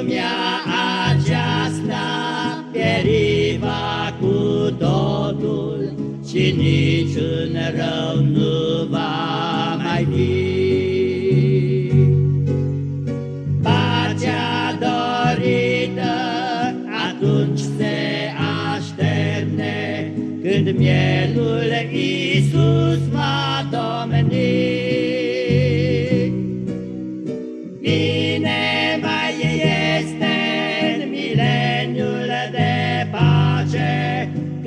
lumea aceasta pieriva cu totul și niciun rău nu va mai fi. Pacea dorită atunci se așterne când mielul Iisus va domni.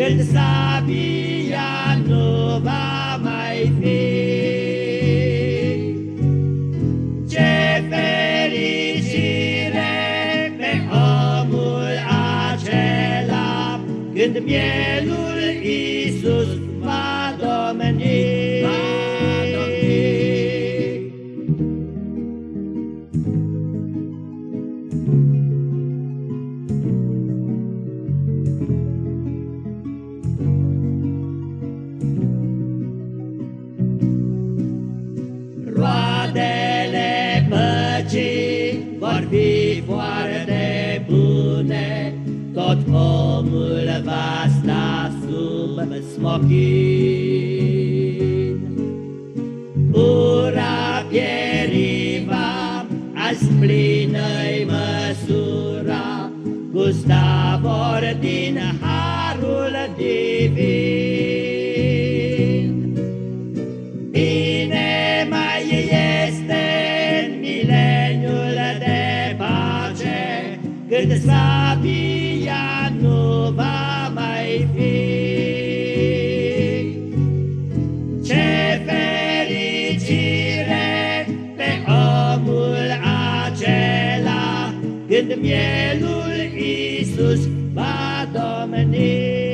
Când sabia nu va mai fi. Ce fericire pe omul acela, când mielul Iisus va domni. Bune, tot omul va sta sub smochin. Ura pieriva, azi plină-i măsura, gusta vor din harul divin. Când sabia nu va mai fi. Ce fericire pe omul acela, când mielul Iisus va domni.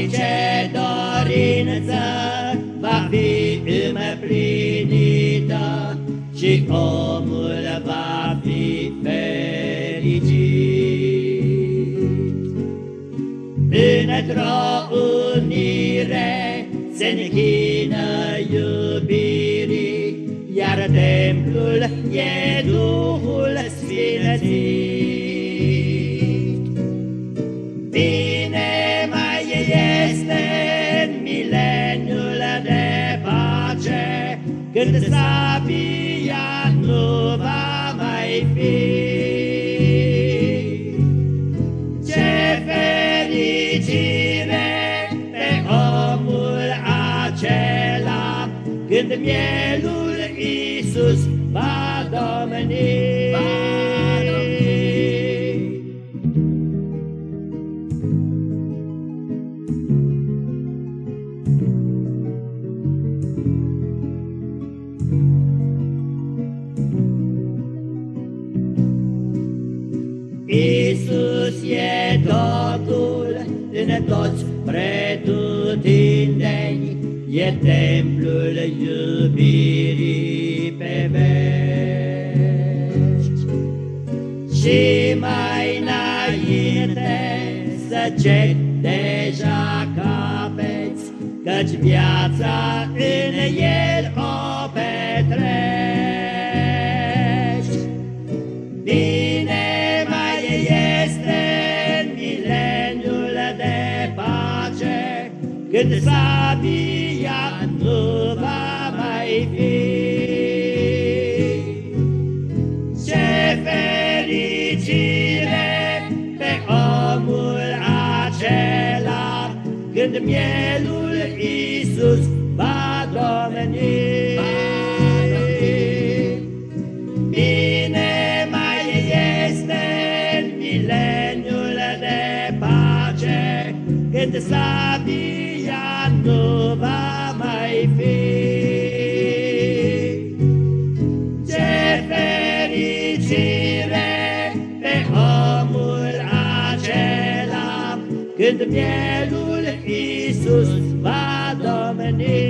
Orice dorință va fi împlinită și omul va fi fericit. Într-o unire se închină iubirii, iar templul e Duhul Sfinății. Când sabia nu va mai fi. Ce fericire pe omul acela, când mielul Iisus va domni. Iisus e totul în toți pretutindeni, E templul iubirii pe veci. Și mai înainte să ceri deja capeți, Căci viața în el sabia nu va mai fi. Ce fericire pe omul acela, când mielul Iisus va domni. Bine mai este în mileniul de pace, când sabia nu va mai fi. Ce fericire pe omul acela, când mielul Iisus va domni.